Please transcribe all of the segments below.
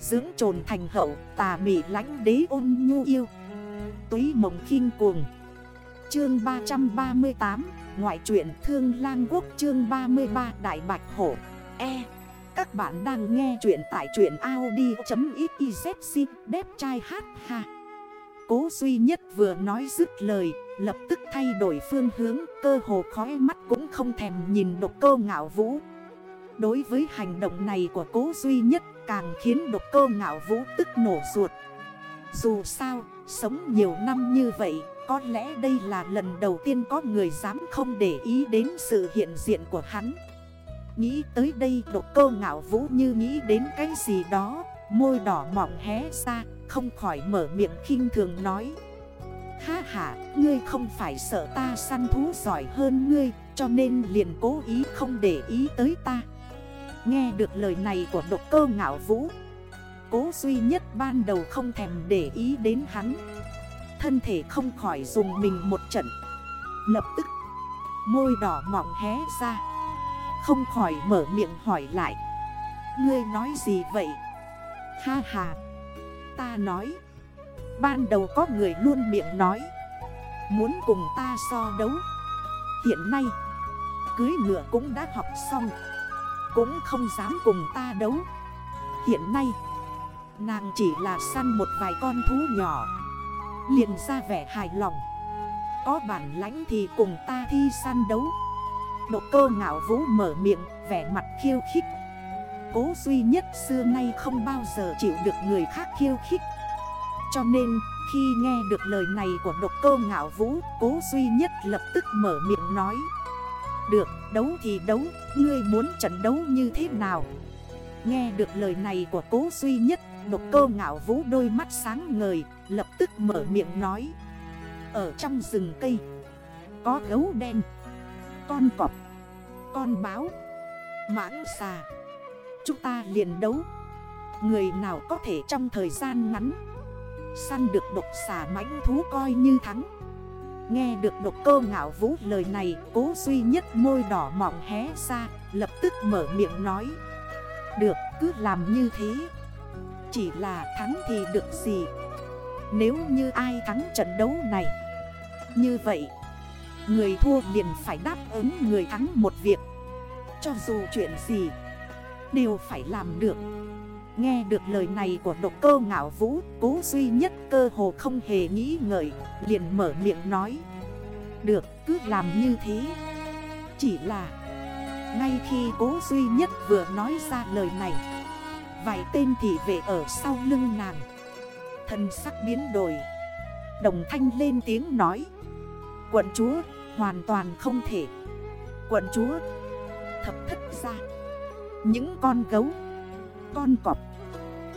Dưỡng trồn thành hậu, tà mị lánh đế ôn nhu yêu. Túy mộng khinh cuồng. Chương 338 Ngoại truyện Thương Lang Quốc, chương 33 Đại Bạch Hổ. E. Các bạn đang nghe chuyện tại truyện Audi.xyz Đếp trai hát ha. Cố duy nhất vừa nói dứt lời, Lập tức thay đổi phương hướng, Cơ hồ khói mắt cũng không thèm nhìn độc cơ ngạo vũ. Đối với hành động này của cố duy nhất Càng khiến độc cơ ngạo vũ tức nổ ruột. Dù sao, sống nhiều năm như vậy Có lẽ đây là lần đầu tiên có người dám không để ý đến sự hiện diện của hắn. Nghĩ tới đây độc cơ ngạo vũ như nghĩ đến cái gì đó Môi đỏ mỏng hé ra Không khỏi mở miệng khinh thường nói. Ha ha, ngươi không phải sợ ta săn thú giỏi hơn ngươi Cho nên liền cố ý không để ý tới ta. Nghe được lời này của độc cơ ngạo vũ, Cố duy nhất ban đầu không thèm để ý đến hắn. Thân thể không khỏi dùng mình một trận, Lập tức, Môi đỏ mỏng hé ra, Không khỏi mở miệng hỏi lại. Ngươi nói gì vậy? Ha ha, Ta nói, Ban đầu có người luôn miệng nói, Muốn cùng ta so đấu. Hiện nay, Cưới ngựa cũng đã học xong. Cũng không dám cùng ta đấu. Hiện nay, Nàng chỉ là săn một vài con thú nhỏ, liền ra vẻ hài lòng. Có bản lãnh thì cùng ta thi săn đấu. Độ cơ ngạo vũ mở miệng, Vẻ mặt khiêu khích. Cố duy nhất xưa nay không bao giờ chịu được người khác khiêu khích. Cho nên, khi nghe được lời này của độc cơ ngạo vũ, Cố duy nhất lập tức mở miệng nói. Được, đấu thì đấu, Ngươi muốn trận đấu như thế nào? Nghe được lời này của cố duy nhất, Độc cơ ngạo vũ đôi mắt sáng ngời, Lập tức mở miệng nói. Ở trong rừng cây, Có gấu đen, Con cọp, Con báo, Mãng xà. Chúng ta liền đấu. Người nào có thể trong thời gian ngắn, Săn được độc xà mãnh thú coi như thắng. Nghe được độc cơ ngạo vũ lời này, Cố duy nhất môi đỏ mỏng hé ra, Lập tức mở miệng nói. Được, cứ làm như thế. Chỉ là thắng thì được gì? Nếu như ai thắng trận đấu này? Như vậy, Người thua liền phải đáp ứng người thắng một việc. Cho dù chuyện gì, Đều phải làm được. Nghe được lời này của độc cơ ngạo vũ, Cố duy nhất cơ hồ không hề nghĩ ngợi, Liền mở miệng nói. Được, cứ làm như thế. Chỉ là, Ngay khi cố duy nhất vừa nói ra lời này, Vài tên thị vệ ở sau lưng nàng Thân sắc biến đổi. Đồng thanh lên tiếng nói, Quận chúa, hoàn toàn không thể. Quận chúa, Thập thất ra Những con gấu, Con cọp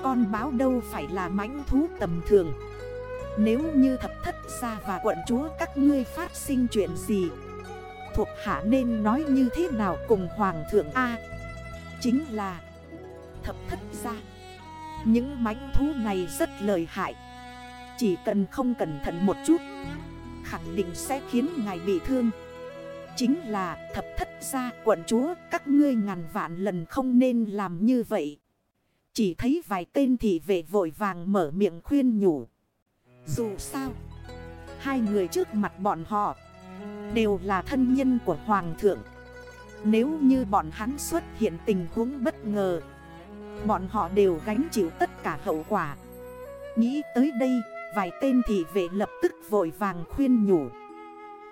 con báo đâu phải là mãnh thú tầm thường. Nếu như thập thất gia và quận chúa các ngươi phát sinh chuyện gì, Thuộc hạ nên nói như thế nào cùng hoàng thượng A? Chính là, Thập thất gia, Những mãnh thú này rất lợi hại. Chỉ cần không cẩn thận một chút, Khẳng định sẽ khiến ngài bị thương. Chính là thập thất gia quận chúa Các ngươi ngàn vạn lần không nên làm như vậy. Chỉ thấy vài tên thị vệ vội vàng mở miệng khuyên nhủ. Dù sao, Hai người trước mặt bọn họ Đều là thân nhân của hoàng thượng. Nếu như bọn hắn xuất hiện tình huống bất ngờ, Bọn họ đều gánh chịu tất cả hậu quả. Nghĩ tới đây, Vài tên thị vệ lập tức vội vàng khuyên nhủ.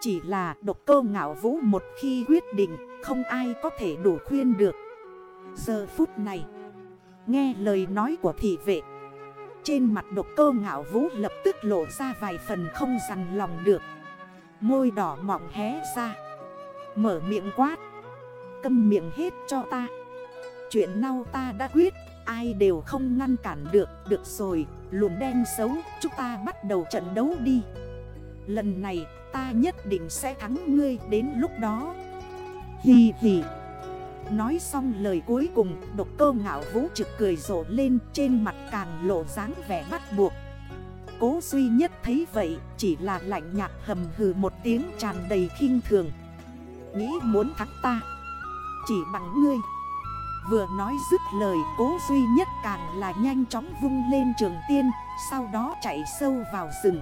Chỉ là độc cơ ngạo vũ một khi quyết định, Không ai có thể đủ khuyên được. Giờ phút này Nghe lời nói của thị vệ. Trên mặt độc cơ ngạo vũ lập tức lộ ra vài phần không dằn lòng được. Môi đỏ mọng hé ra. Mở miệng quát. Câm miệng hết cho ta. Chuyện nào ta đã quyết, Ai đều không ngăn cản được Được rồi, luồng đen xấu, Chúng ta bắt đầu trận đấu đi. Lần này, ta nhất định sẽ thắng ngươi đến lúc đó. Hì hì. Nói xong lời cuối cùng, Độc cơ ngạo vũ trực cười rộ lên Trên mặt càng lộ dáng vẻ bắt buộc. Cố duy nhất thấy vậy, Chỉ là lạnh nhạt hầm hừ một tiếng tràn đầy khinh thường. Nghĩ muốn thắng ta? Chỉ bằng ngươi. Vừa nói dứt lời, cố duy nhất càng là nhanh chóng vung lên trường tiên, Sau đó chạy sâu vào rừng.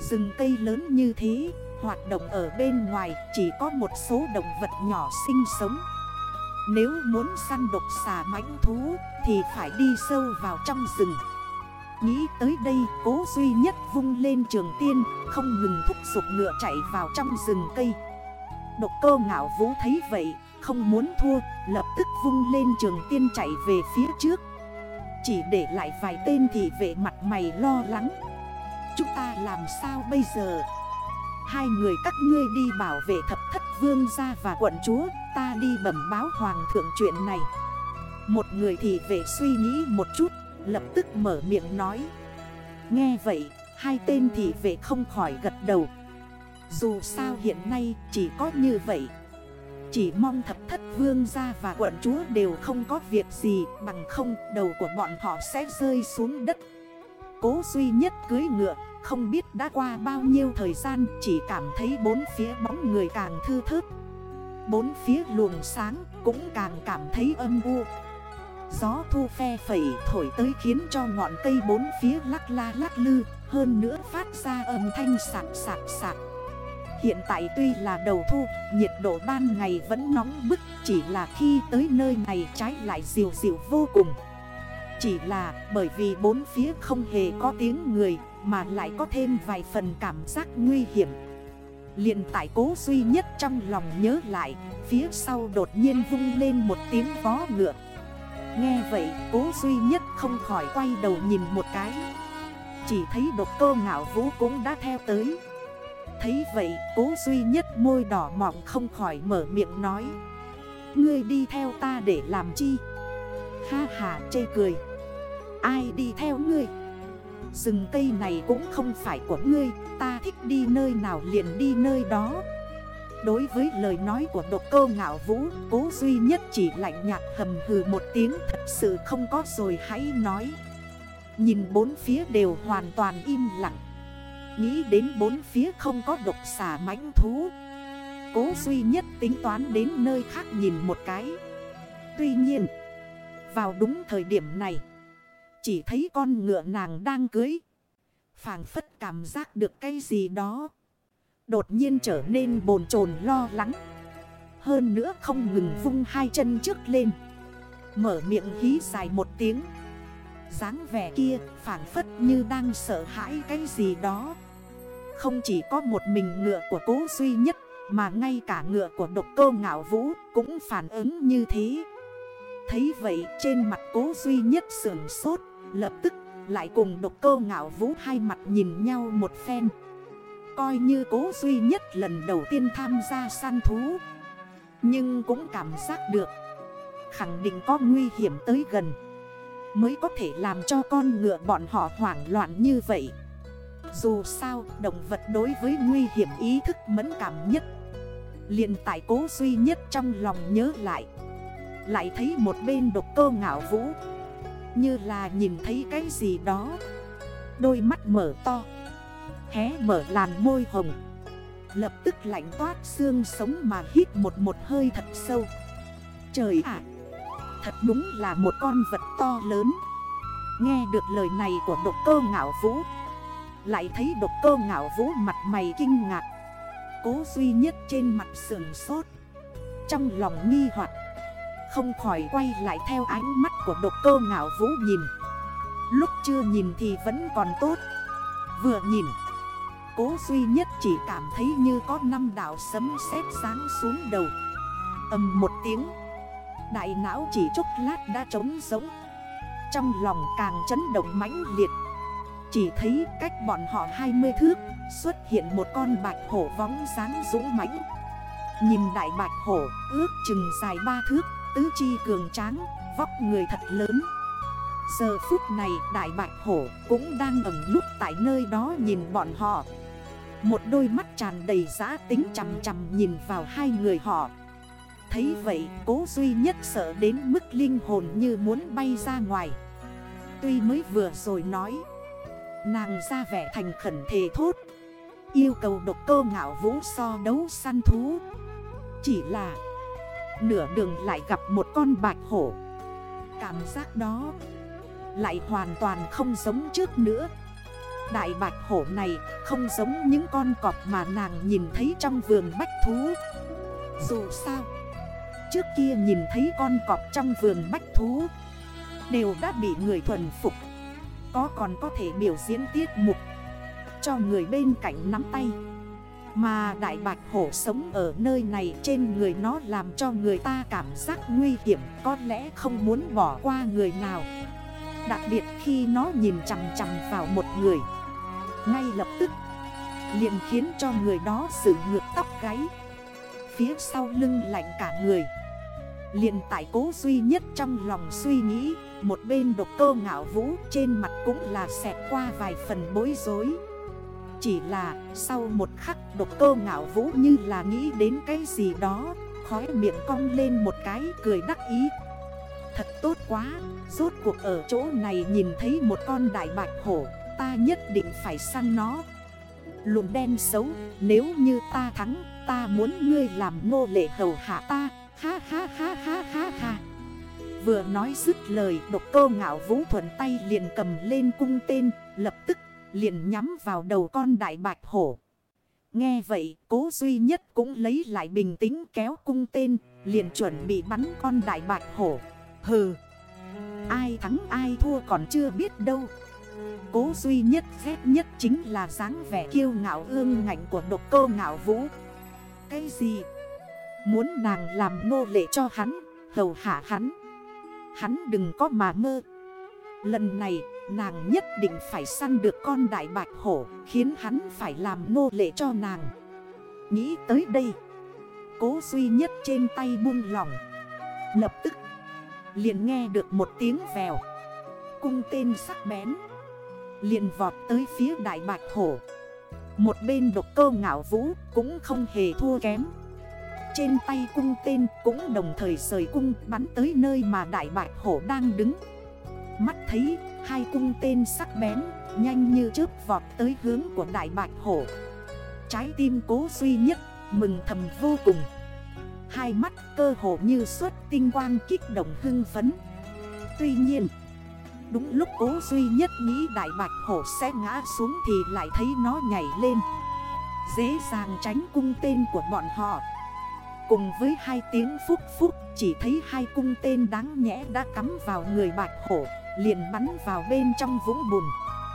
Rừng cây lớn như thế, Hoạt động ở bên ngoài, chỉ có một số động vật nhỏ sinh sống. Nếu muốn săn độc xà mãnh thú, Thì phải đi sâu vào trong rừng. Nghĩ tới đây, cố duy nhất vung lên trường tiên, Không ngừng thúc giục ngựa chạy vào trong rừng cây. Độc cơ ngạo vũ thấy vậy, Không muốn thua, Lập tức vung lên trường tiên chạy về phía trước. Chỉ để lại vài tên thì vệ mặt mày lo lắng. Chúng ta làm sao bây giờ? Hai người các ngươi đi bảo vệ thập thất vương gia và quận chúa, Ta đi bẩm báo hoàng thượng chuyện này. Một người thì về suy nghĩ một chút, Lập tức mở miệng nói. Nghe vậy, Hai tên thì về không khỏi gật đầu. Dù sao hiện nay chỉ có như vậy. Chỉ mong thập thất vương gia và quận chúa đều không có việc gì, Bằng không đầu của bọn họ sẽ rơi xuống đất. Cố duy nhất cưới ngựa Không biết đã qua bao nhiêu thời gian Chỉ cảm thấy bốn phía bóng người càng thư thớt. Bốn phía luồng sáng cũng càng cảm thấy âm u. Gió thu phe phẩy thổi tới khiến cho ngọn cây bốn phía lắc la lắc lư Hơn nữa phát ra âm thanh sạc sạc sạc. Hiện tại tuy là đầu thu, nhiệt độ ban ngày vẫn nóng bức Chỉ là khi tới nơi này trái lại dịu dịu vô cùng. Chỉ là bởi vì bốn phía không hề có tiếng người Mà lại có thêm vài phần cảm giác nguy hiểm. Liền tại cố duy nhất trong lòng nhớ lại, Phía sau đột nhiên vung lên một tiếng vó ngựa. Nghe vậy, cố duy nhất không khỏi quay đầu nhìn một cái. Chỉ thấy độc cơ ngạo vũ cũng đã theo tới. Thấy vậy, cố duy nhất môi đỏ mọng không khỏi mở miệng nói. Ngươi đi theo ta để làm chi? Ha ha, chê cười. Ai đi theo ngươi? Rừng cây này cũng không phải của ngươi, Ta thích đi nơi nào liền đi nơi đó. Đối với lời nói của độc cơ ngạo vũ, Cố duy nhất chỉ lạnh nhạt hầm hừ một tiếng Thật sự không có rồi hãy nói. Nhìn bốn phía đều hoàn toàn im lặng. Nghĩ đến bốn phía không có độc xà mãnh thú. Cố duy nhất tính toán đến nơi khác nhìn một cái. Tuy nhiên, Vào đúng thời điểm này chỉ thấy con ngựa nàng đang cưới. Phảng phất cảm giác được cái gì đó. Đột nhiên trở nên bồn chồn lo lắng. Hơn nữa không ngừng vung hai chân trước lên. Mở miệng hí dài một tiếng. dáng vẻ kia phản phất như đang sợ hãi cái gì đó. Không chỉ có một mình ngựa của cố duy nhất, Mà ngay cả ngựa của độc cơ ngạo vũ cũng phản ứng như thế. Thấy vậy trên mặt cố duy nhất sườn sốt. Lập tức, lại cùng độc cơ ngạo vũ hai mặt nhìn nhau một phen. Coi như cố duy nhất lần đầu tiên tham gia săn thú. Nhưng cũng cảm giác được, Khẳng định có nguy hiểm tới gần. Mới có thể làm cho con ngựa bọn họ hoảng loạn như vậy. Dù sao, động vật đối với nguy hiểm ý thức mẫn cảm nhất. Liền tại cố duy nhất trong lòng nhớ lại. Lại thấy một bên độc cơ ngạo vũ như là nhìn thấy cái gì đó. Đôi mắt mở to, Hé mở làn môi hồng. Lập tức lạnh toát xương sống mà hít một một hơi thật sâu. Trời ạ, Thật đúng là một con vật to lớn. Nghe được lời này của độc cơ ngạo vũ, Lại thấy độc cơ ngạo vũ mặt mày kinh ngạc, Cố duy nhất trên mặt sườn sốt. Trong lòng nghi hoặc không khỏi quay lại theo ánh mắt của độc cơ ngạo vũ nhìn. Lúc chưa nhìn thì vẫn còn tốt. Vừa nhìn, Cố duy nhất chỉ cảm thấy như có năm đảo sấm sét sáng xuống đầu. Âm một tiếng, Đại não chỉ chốc lát đã trống giống Trong lòng càng chấn động mãnh liệt. Chỉ thấy cách bọn họ 20 thước, Xuất hiện một con bạch hổ vóng sáng dũng mãnh. Nhìn đại bạch hổ ước chừng dài ba thước. Tứ chi cường tráng, Vóc người thật lớn. Giờ phút này đại bạch hổ cũng đang ẩn núp tại nơi đó nhìn bọn họ. Một đôi mắt tràn đầy giã tính chằm chằm nhìn vào hai người họ. Thấy vậy, cố duy nhất sợ đến mức linh hồn như muốn bay ra ngoài. Tuy mới vừa rồi nói, Nàng ra vẻ thành khẩn thề thốt, Yêu cầu độc cơ ngạo vũ so đấu săn thú. Chỉ là Nửa đường lại gặp một con bạch hổ. Cảm giác đó Lại hoàn toàn không giống trước nữa. Đại bạch hổ này không giống những con cọp mà nàng nhìn thấy trong vườn bách thú. Dù sao, Trước kia nhìn thấy con cọp trong vườn bách thú Đều đã bị người thuần phục. Có còn có thể biểu diễn tiết mục Cho người bên cạnh nắm tay. Mà đại bạch hổ sống ở nơi này trên người nó làm cho người ta cảm giác nguy hiểm, Có lẽ không muốn bỏ qua người nào. Đặc biệt khi nó nhìn chằm chằm vào một người, Ngay lập tức, liền khiến cho người đó sự ngược tóc gáy. Phía sau lưng lạnh cả người, liền tại cố duy nhất trong lòng suy nghĩ, Một bên độc cơ ngạo vũ trên mặt cũng là xẹt qua vài phần bối rối. Chỉ là sau một khắc độc cơ ngạo vũ như là nghĩ đến cái gì đó Khói miệng cong lên một cái cười đắc ý. Thật tốt quá, rốt cuộc ở chỗ này nhìn thấy một con đại bạch hổ Ta nhất định phải săn nó. Lùn đen xấu, nếu như ta thắng Ta muốn ngươi làm nô lệ hầu hạ ta. Ha ha ha ha ha ha. Vừa nói dứt lời độc cơ ngạo vũ thuận tay liền cầm lên cung tên Lập tức liền nhắm vào đầu con đại bạch hổ. Nghe vậy, cố duy nhất cũng lấy lại bình tĩnh kéo cung tên, Liền chuẩn bị bắn con đại bạch hổ. Hừ, Ai thắng ai thua còn chưa biết đâu. Cố duy nhất ghét nhất chính là dáng vẻ kiêu ngạo ương ngạnh của độc cô ngạo vũ. Cái gì? Muốn nàng làm nô lệ cho hắn, Hầu hạ hắn. Hắn đừng có mà mơ Lần này nàng nhất định phải săn được con đại bạch hổ, Khiến hắn phải làm nô lệ cho nàng. Nghĩ tới đây, Cố duy nhất trên tay buông lỏng. Lập tức, Liền nghe được một tiếng vèo. Cung tên sắc bén, Liền vọt tới phía đại bạch hổ. Một bên độc cơ ngạo vũ cũng không hề thua kém. Trên tay cung tên cũng đồng thời rời cung, bắn tới nơi mà đại bạch hổ đang đứng. Mắt thấy, hai cung tên sắc bén, Nhanh như chớp vọt tới hướng của đại bạch hổ. Trái tim cố duy nhất mừng thầm vô cùng. Hai mắt cơ hồ như suốt tinh quang kích động hưng phấn. Tuy nhiên, Đúng lúc cố duy nhất nghĩ đại bạch hổ sẽ ngã xuống thì lại thấy nó nhảy lên. Dễ dàng tránh cung tên của bọn họ. Cùng với hai tiếng phúc phúc, Chỉ thấy hai cung tên đáng nhẽ đã cắm vào người bạch hổ, Liền bắn vào bên trong vũng bùn.